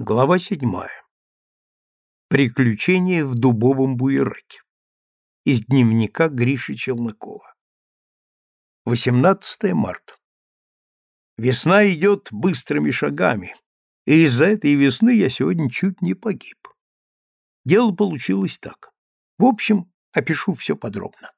Глава седьмая. Приключения в дубовом буераке. Из дневника Гриши Челнокова. 18 марта. Весна идет быстрыми шагами, и из-за этой весны я сегодня чуть не погиб. Дело получилось так. В общем, опишу все подробно.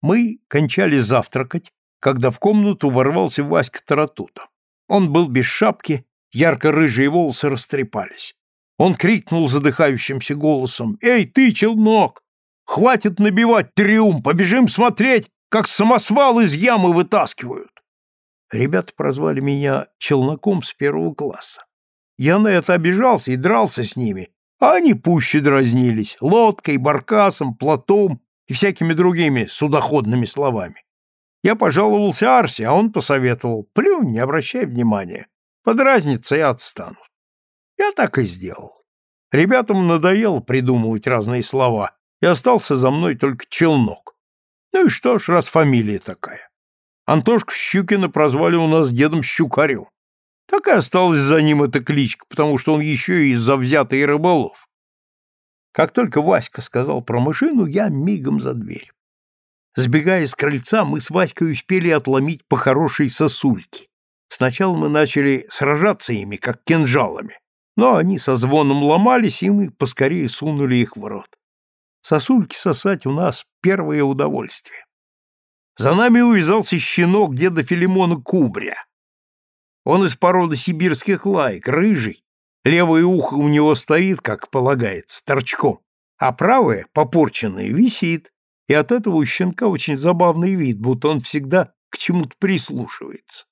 Мы кончали завтракать, когда в комнату ворвался Васька Таратута. Он был без шапки, Ярко-рыжие волосы растрепались. Он крикнул задыхающимся голосом. «Эй, ты, челнок! Хватит набивать триумф! Побежим смотреть, как самосвал из ямы вытаскивают!» Ребята прозвали меня челноком с первого класса. Я на это обижался и дрался с ними, а они пуще дразнились лодкой, баркасом, плотом и всякими другими судоходными словами. Я пожаловался Арсе, а он посоветовал, плюнь, не обращай внимания, Подразнится и отстанут. Я так и сделал. Ребятам надоело придумывать разные слова, и остался за мной только челнок. Ну и что ж, раз фамилия такая. Антошку Щукина прозвали у нас дедом Щукарем. Так и осталась за ним эта кличка, потому что он еще и завзятый рыболов. Как только Васька сказал про машину, я мигом за дверь. Сбегая с крыльца, мы с Васькой успели отломить по хорошей сосульке. Сначала мы начали сражаться ими, как кинжалами, но они со звоном ломались, и мы поскорее сунули их в рот. Сосульки сосать у нас первое удовольствие. За нами увязался щенок деда Филимона Кубря. Он из породы сибирских лайк, рыжий, левое ухо у него стоит, как полагается, торчком, а правое, попорченное, висит, и от этого у щенка очень забавный вид, будто он всегда к чему-то прислушивается.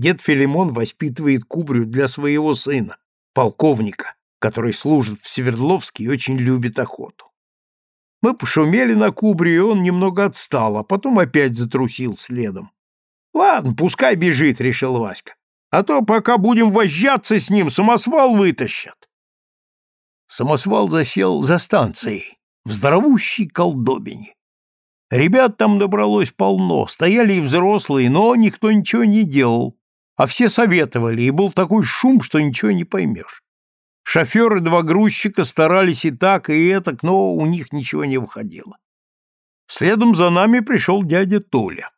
Дед Филимон воспитывает кубрю для своего сына, полковника, который служит в Свердловске и очень любит охоту. Мы пошумели на кубре, и он немного отстал, а потом опять затрусил следом. «Ладно, пускай бежит», — решил Васька. «А то, пока будем возжаться с ним, самосвал вытащат». Самосвал засел за станцией, в здоровущей колдобине. Ребят там набралось полно, стояли и взрослые, но никто ничего не делал, а все советовали, и был такой шум, что ничего не поймешь. Шофер и два грузчика старались и так, и этак, но у них ничего не выходило. Следом за нами пришел дядя Толя.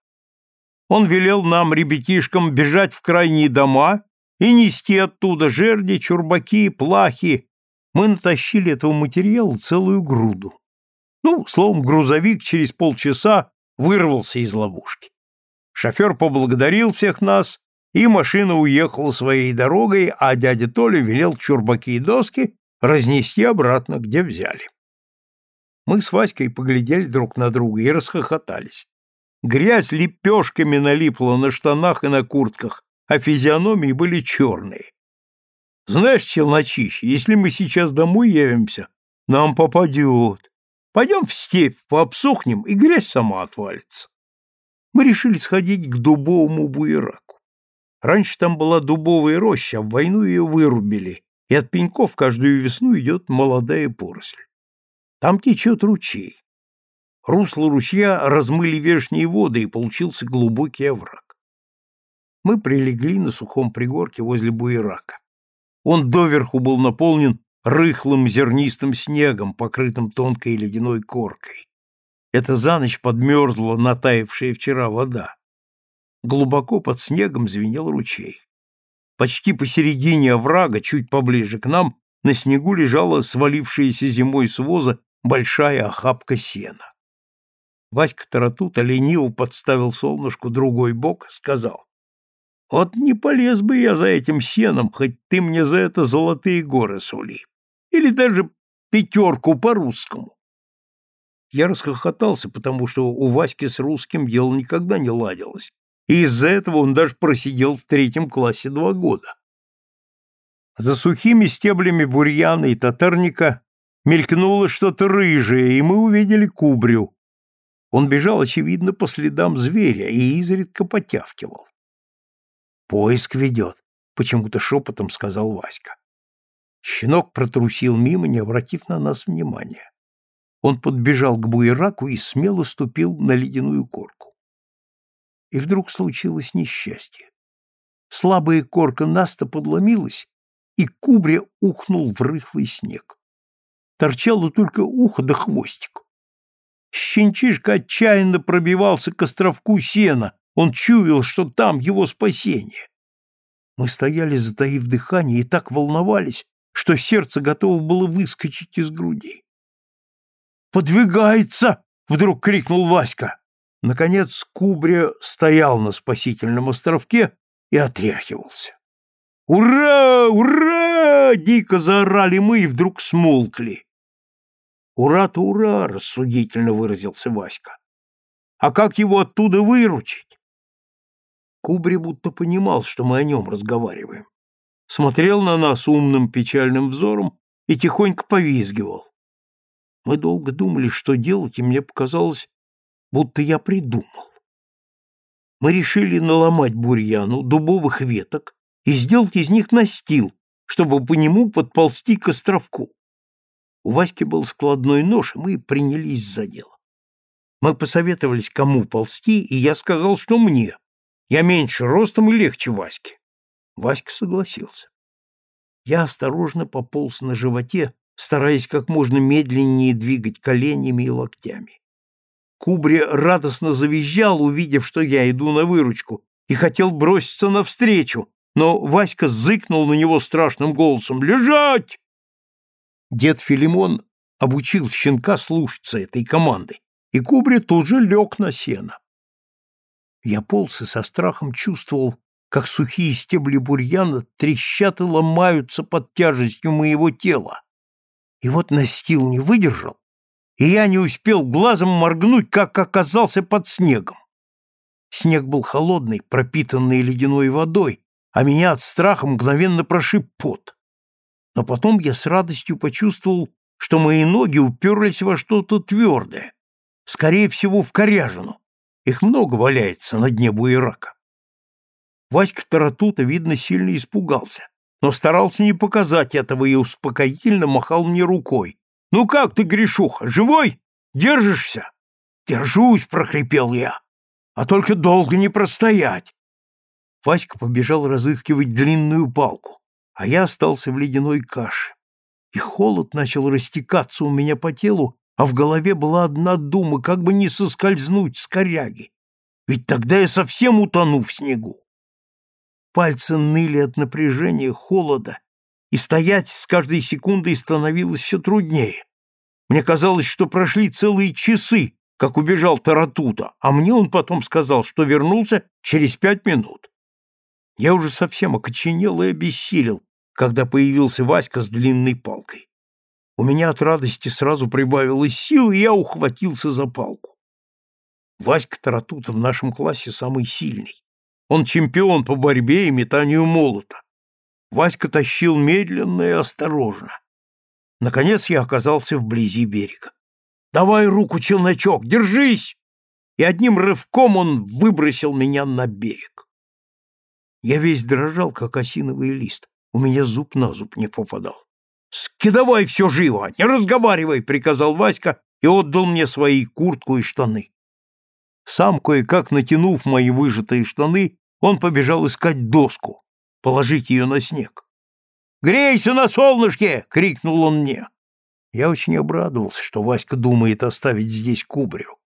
Он велел нам, ребятишкам, бежать в крайние дома и нести оттуда жерди, чурбаки, плахи. Мы натащили этого материала целую груду. Ну, словом, грузовик через полчаса вырвался из ловушки. Шофер поблагодарил всех нас и машина уехала своей дорогой, а дядя Толя велел чурбаки и доски разнести обратно, где взяли. Мы с Васькой поглядели друг на друга и расхохотались. Грязь лепешками налипла на штанах и на куртках, а физиономии были черные. Знаешь, челночище, если мы сейчас домой явимся, нам попадет. Пойдем в степь, пообсохнем, и грязь сама отвалится. Мы решили сходить к дубовому буераку. Раньше там была дубовая роща, в войну ее вырубили, и от пеньков каждую весну идет молодая поросль. Там течет ручей. Русло ручья размыли вешние воды, и получился глубокий овраг. Мы прилегли на сухом пригорке возле буерака. Он доверху был наполнен рыхлым зернистым снегом, покрытым тонкой ледяной коркой. Это за ночь подмерзла натаявшая вчера вода. Глубоко под снегом звенел ручей. Почти посередине оврага, чуть поближе к нам, на снегу лежала свалившаяся зимой с воза большая охапка сена. Васька Таратута лениво подставил солнышку другой бок, сказал, «Вот не полез бы я за этим сеном, хоть ты мне за это золотые горы сули, или даже пятерку по-русскому». Я расхохотался, потому что у Васьки с русским дело никогда не ладилось, и из-за этого он даже просидел в третьем классе два года. За сухими стеблями бурьяна и татарника мелькнуло что-то рыжее, и мы увидели кубрю. Он бежал, очевидно, по следам зверя и изредка потявкивал. «Поиск ведет», — почему-то шепотом сказал Васька. Щенок протрусил мимо, не обратив на нас внимания. Он подбежал к буераку и смело ступил на ледяную корку и вдруг случилось несчастье. Слабая корка Наста подломилась, и кубря ухнул в рыхлый снег. Торчало только ухо да хвостик. Щенчишка отчаянно пробивался к островку сена, он чуял, что там его спасение. Мы стояли, затаив дыхание, и так волновались, что сердце готово было выскочить из груди. «Подвигается!» — вдруг крикнул Васька. Наконец Кубря стоял на спасительном островке и отряхивался. «Ура! Ура!» — дико заорали мы и вдруг смолкли. «Ура-то ура!» — рассудительно выразился Васька. «А как его оттуда выручить?» Кубри будто понимал, что мы о нем разговариваем. Смотрел на нас умным печальным взором и тихонько повизгивал. Мы долго думали, что делать, и мне показалось, будто я придумал. Мы решили наломать бурьяну, дубовых веток и сделать из них настил, чтобы по нему подползти к островку. У Васьки был складной нож, и мы принялись за дело. Мы посоветовались, кому ползти, и я сказал, что мне. Я меньше ростом и легче Васьки. Васька согласился. Я осторожно пополз на животе, стараясь как можно медленнее двигать коленями и локтями. Кубря радостно завизжал, увидев, что я иду на выручку, и хотел броситься навстречу, но Васька зыкнул на него страшным голосом «Лежать!». Дед Филимон обучил щенка слушаться этой команды, и Кубря тут же лег на сено. Я полз и со страхом чувствовал, как сухие стебли бурьяна трещат и ломаются под тяжестью моего тела. И вот настил не выдержал, и я не успел глазом моргнуть, как оказался под снегом. Снег был холодный, пропитанный ледяной водой, а меня от страха мгновенно прошиб пот. Но потом я с радостью почувствовал, что мои ноги уперлись во что-то твердое, скорее всего, в коряжину. Их много валяется на дне буерака. Васька Таратута, видно, сильно испугался, но старался не показать этого и успокоительно махал мне рукой, «Ну как ты, Гришуха, живой? Держишься?» «Держусь», — прохрипел я. «А только долго не простоять». Васька побежал разыскивать длинную палку, а я остался в ледяной каше. И холод начал растекаться у меня по телу, а в голове была одна дума, как бы не соскользнуть с коряги. Ведь тогда я совсем утону в снегу. Пальцы ныли от напряжения, холода, и стоять с каждой секундой становилось все труднее. Мне казалось, что прошли целые часы, как убежал Таратута, а мне он потом сказал, что вернулся через пять минут. Я уже совсем окоченел и обессилел, когда появился Васька с длинной палкой. У меня от радости сразу прибавилось сил, и я ухватился за палку. Васька Таратута в нашем классе самый сильный. Он чемпион по борьбе и метанию молота. Васька тащил медленно и осторожно. Наконец я оказался вблизи берега. «Давай руку, челночок, держись!» И одним рывком он выбросил меня на берег. Я весь дрожал, как осиновый лист. У меня зуб на зуб не попадал. «Скидывай все живо! Не разговаривай!» — приказал Васька и отдал мне свои куртку и штаны. Сам, кое-как натянув мои выжатые штаны, он побежал искать доску, положить ее на снег. «Грейся на солнышке!» — крикнул он мне. Я очень обрадовался, что Васька думает оставить здесь кубрю.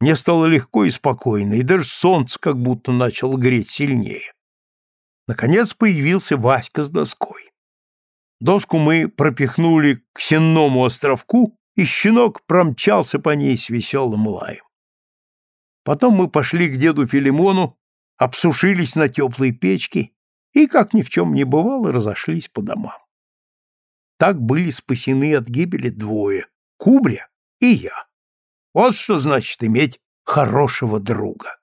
Мне стало легко и спокойно, и даже солнце как будто начало греть сильнее. Наконец появился Васька с доской. Доску мы пропихнули к сенному островку, и щенок промчался по ней с веселым лаем. Потом мы пошли к деду Филимону, обсушились на теплой печке и, как ни в чем не бывало, разошлись по домам. Так были спасены от гибели двое — Кубря и я. Вот что значит иметь хорошего друга.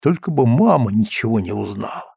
Только бы мама ничего не узнала.